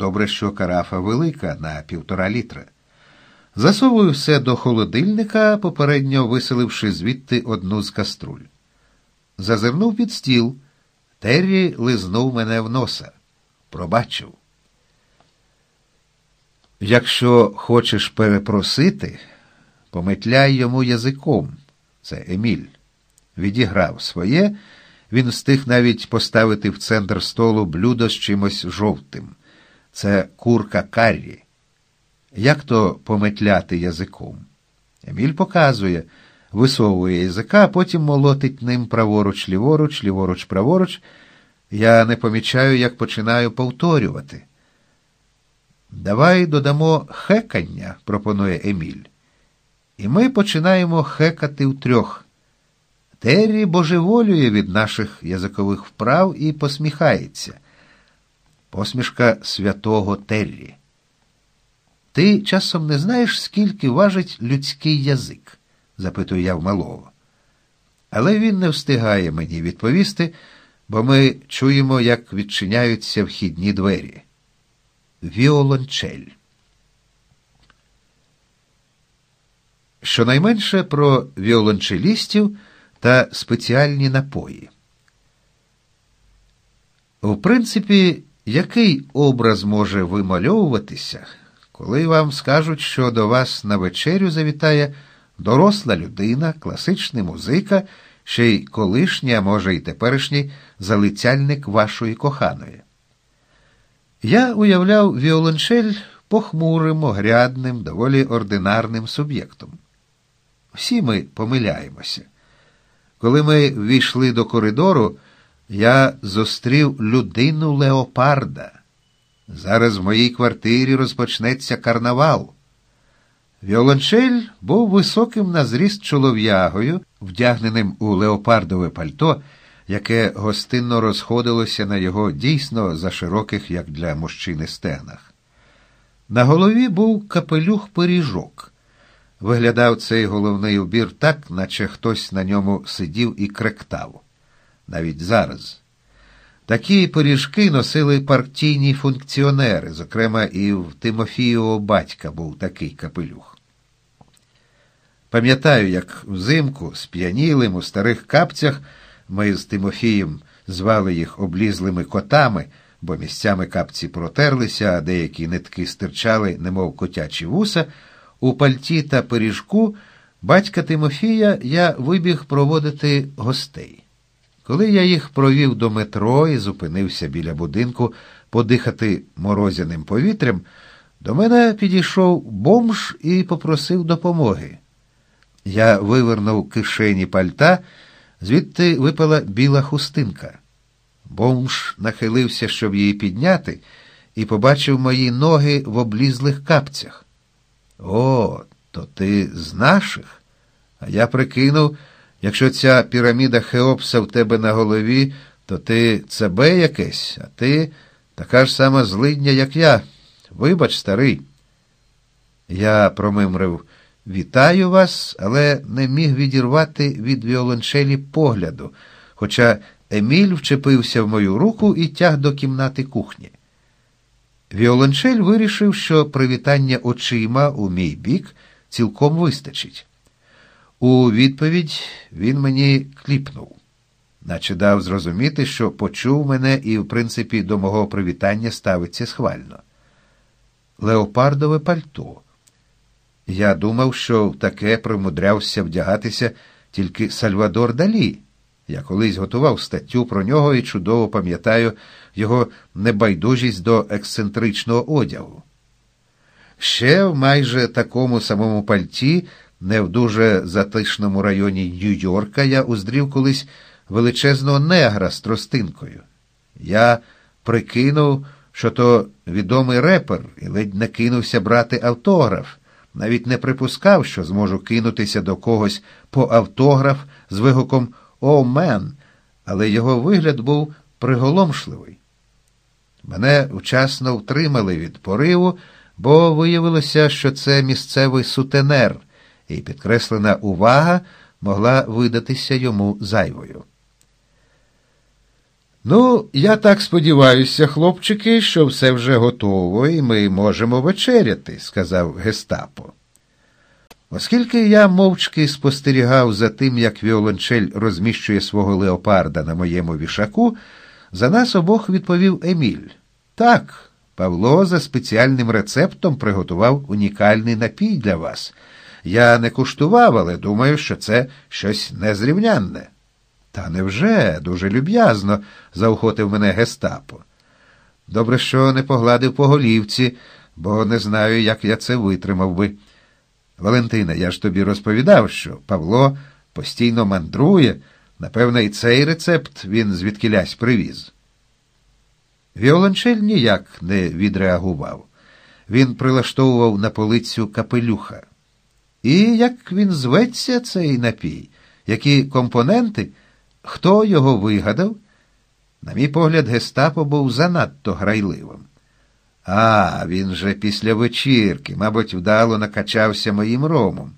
Добре, що карафа велика на півтора літра. Засовую все до холодильника, попередньо виселивши звідти одну з каструль. Зазирнув під стіл. Террі лизнув мене в носа. Пробачив. Якщо хочеш перепросити, пометляй йому язиком. Це Еміль. Відіграв своє, він встиг навіть поставити в центр столу блюдо з чимось жовтим. Це курка каррі. Як то пометляти язиком? Еміль показує, висовує язика, а потім молотить ним праворуч, ліворуч, ліворуч, праворуч. Я не помічаю, як починаю повторювати. Давай додамо хекання, пропонує Еміль. І ми починаємо хекати втрьох. Террі божеволює від наших язикових вправ і посміхається. Посмішка святого Террі. Ти часом не знаєш, скільки важить людський язик? запитую я в малого. Але він не встигає мені відповісти, бо ми чуємо, як відчиняються вхідні двері. Віолончель. Щонайменше про віолончелістів та спеціальні напої. В принципі, який образ може вимальовуватися, коли вам скажуть, що до вас на вечерю завітає доросла людина, класичний музика, ще й колишній, а може й теперішній залицяльник вашої коханої? Я уявляв віолончель похмурим, огрядним, доволі ординарним суб'єктом. Всі ми помиляємося. Коли ми ввійшли до коридору, я зустрів людину леопарда. Зараз в моїй квартирі розпочнеться карнавал. Віолончель був високим на зріст чолов'ягою, вдягненим у леопардове пальто, яке гостинно розходилося на його дійсно за широких, як для мужчини, стегнах. На голові був капелюх пиріжок. Виглядав цей головний убір так, наче хтось на ньому сидів і кректав. Навіть зараз. Такі пиріжки носили партійні функціонери, зокрема, і в Тимофієвого батька був такий капелюх. Пам'ятаю, як взимку, сп'янілим у старих капцях, ми з Тимофієм звали їх облізлими котами, бо місцями капці протерлися, а деякі нитки стирчали, немов котячі вуса. У пальті та пиріжку батька Тимофія я вибіг проводити гостей. Коли я їх провів до метро і зупинився біля будинку подихати морозяним повітрям, до мене підійшов бомж і попросив допомоги. Я вивернув кишені пальта, звідти випала біла хустинка. Бомж нахилився, щоб її підняти, і побачив мої ноги в облізлих капцях. О, то ти з наших? А я прикинув, якщо ця піраміда Хеопса в тебе на голові, то ти цебе якесь, а ти така ж сама злидня, як я. Вибач, старий. Я промимрив вітаю вас, але не міг відірвати від віолончелі погляду, хоча Еміль вчепився в мою руку і тяг до кімнати кухні. Віолончель вирішив, що привітання очима у мій бік цілком вистачить. У відповідь він мені кліпнув, наче дав зрозуміти, що почув мене і, в принципі, до мого привітання ставиться схвально. Леопардове пальто. Я думав, що в таке примудрявся вдягатися тільки Сальвадор Далі. Я колись готував статтю про нього і чудово пам'ятаю його небайдужість до ексцентричного одягу. Ще в майже такому самому пальті, не в дуже затишному районі Нью-Йорка, я уздрів колись величезного негра з тростинкою. Я прикинув, що то відомий репер, і ледь не кинувся брати автограф, навіть не припускав, що зможу кинутися до когось по автограф з вигуком «О, мен!», але його вигляд був приголомшливий. Мене вчасно втримали від пориву, бо виявилося, що це місцевий сутенер, і підкреслена увага могла видатися йому зайвою. Ну, я так сподіваюся, хлопчики, що все вже готово, і ми можемо вечеряти, сказав Гестапо. Оскільки я мовчки спостерігав за тим, як Віолончель розміщує свого леопарда на моєму вішаку, за нас обох відповів Еміль. Так, Павло за спеціальним рецептом приготував унікальний напій для вас. Я не куштував, але думаю, що це щось незрівнянне. Та невже дуже люб'язно, заохотив мене Гестапо. Добре, що не погладив по голівці, бо не знаю, як я це витримав би. Валентина, я ж тобі розповідав, що Павло постійно мандрує, напевно, і цей рецепт він звідкилясь привіз. Віолончель ніяк не відреагував. Він прилаштовував на полицю капелюха. І як він зветься, цей напій, які компоненти, хто його вигадав? На мій погляд, Гестапо був занадто грайливим. А, він же після вечірки, мабуть, вдало накачався моїм ромом.